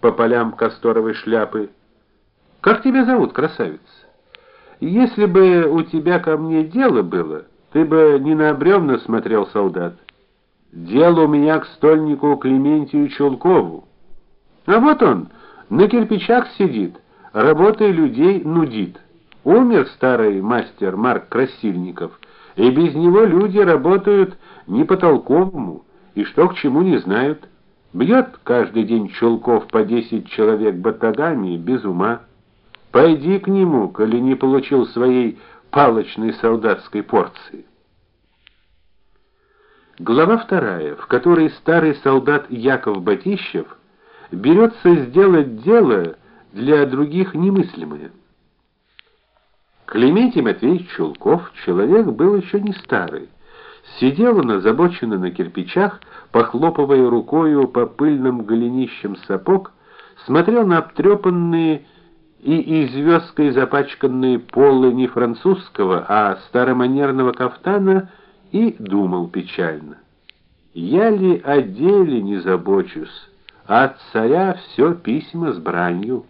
по полям касторовой шляпы. Как тебя зовут, красавица? Если бы у тебя ко мне дело было, ты бы не на смотрел, солдат. Дело у меня к стольнику Клементию Чулкову. А вот он, на кирпичах сидит, работая людей нудит. Умер старый мастер Марк Красильников, и без него люди работают не по-толковому, и что к чему не знают. Бьет каждый день Чулков по десять человек батагами без ума. Пойди к нему, коли не получил своей палочной солдатской порции. Глава вторая, в которой старый солдат Яков Батищев берется сделать дело для других немыслимое. Клементий Матвеевич Чулков человек был еще не старый. Сидел он озабоченно на кирпичах, похлопывая рукою по пыльным голенищам сапог, смотрел на обтрепанные и извёсткой запачканные полы не французского, а староманерного кафтана и думал печально: я ли о деле не забочусь, а от царя все письма с бранью.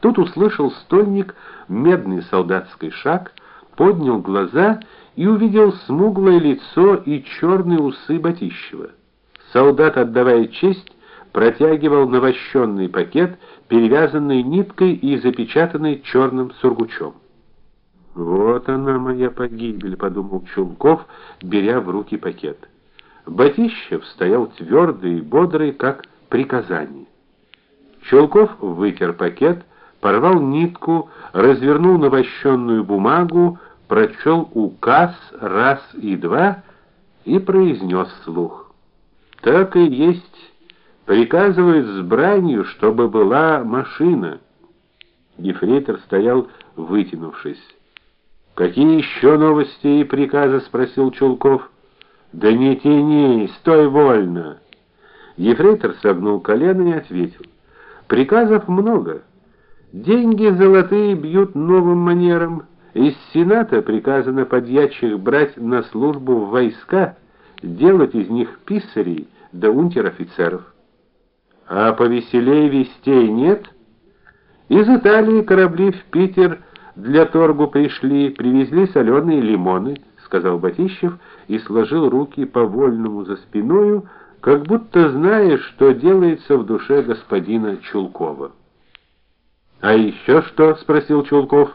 Тут услышал стольник медный солдатский шаг, поднял глаза и увидел смуглое лицо и черные усы Батищева. Солдат, отдавая честь, протягивал навощенный пакет, перевязанный ниткой и запечатанный черным сургучом. Вот она моя погибель, подумал Чулков, беря в руки пакет. Батищев стоял твердый и бодрый, как приказание. Чулков вытер пакет, порвал нитку, развернул навощенную бумагу, прочел указ раз и два и произнес вслух: "Так и есть, приказывают с бранью, чтобы была машина". Ефрейтор стоял, вытянувшись. Какие еще новости и приказы, спросил Чулков. Да не тяни, стой вольно. Ефрейтор согнул колено и ответил: Приказов много. Деньги золотые бьют новым манером. Из сената приказано подьячих брать на службу в войска, делать из них писарей да унтер-офицеров. А повеселей вестей нет? Из Италии корабли в Питер для торгу пришли, привезли соленые лимоны, сказал Батищев и сложил руки по-вольному за спиною, как будто зная, что делается в душе господина Чулкова. А еще что, спросил Чулков.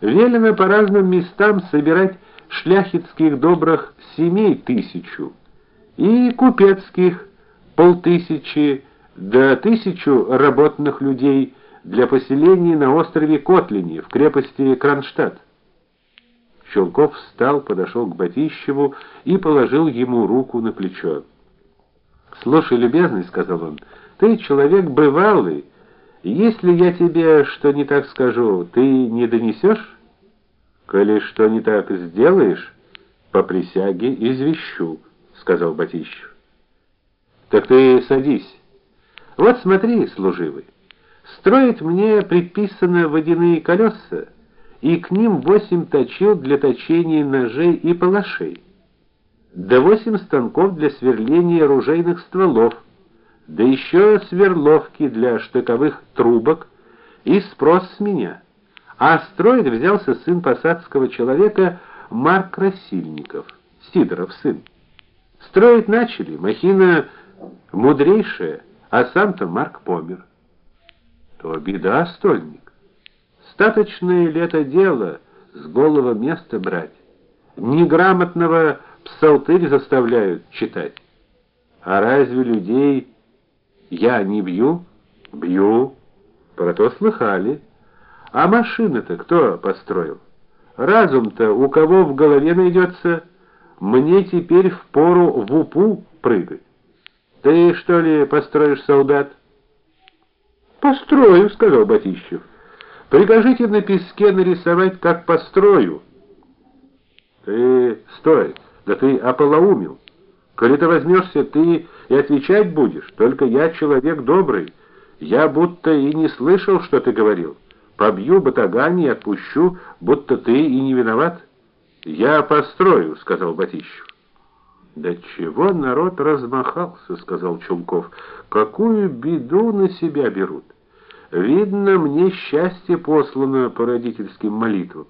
Велено по разным местам собирать шляхетских добрых семей тысячу и купецких полтысячи, до тысячу работных людей для поселения на острове Котлини в крепости Кронштадт. Щелков встал, подошел к Батищеву и положил ему руку на плечо. "Слушай, любезный", сказал он. "Ты человек бывалый. Если я тебе что не так скажу, ты не донесешь? Коли что не так сделаешь, по присяге извещу", сказал Батищев. "Так ты садись. Вот смотри, служивый. Строить мне предписано водяные колеса и к ним восемь точил для точения ножей и палашей. Да восемь станков для сверления оружейных стволов, да еще сверловки для штыковых трубок и спрос с меня. А строить взялся сын посадского человека Марк Красильников, Сидоров сын. Строить начали, махина мудрейшая, а сам-то Марк помер то беда, стольник. Статочное ли это дело с голого места брать? Неграмотного псалтырь заставляют читать. А разве людей я не бью? Бью. Про то слыхали. А машины-то кто построил? Разум-то у кого в голове найдется? Мне теперь впору в упу прыгать. Ты что ли построишь солдат? Построю, сказал Батищев. Прикажите на песке нарисовать, как построю. Ты стой, да ты ополоумил. Коли ты возьмешься, ты и отвечать будешь. Только я человек добрый. Я будто и не слышал, что ты говорил. Побью батагани и отпущу, будто ты и не виноват. Я построю, сказал Батищев. Да чего народ размахался, сказал Чулков. Какую беду на себя берут. Видно, мне счастье послано по родительским молитвам.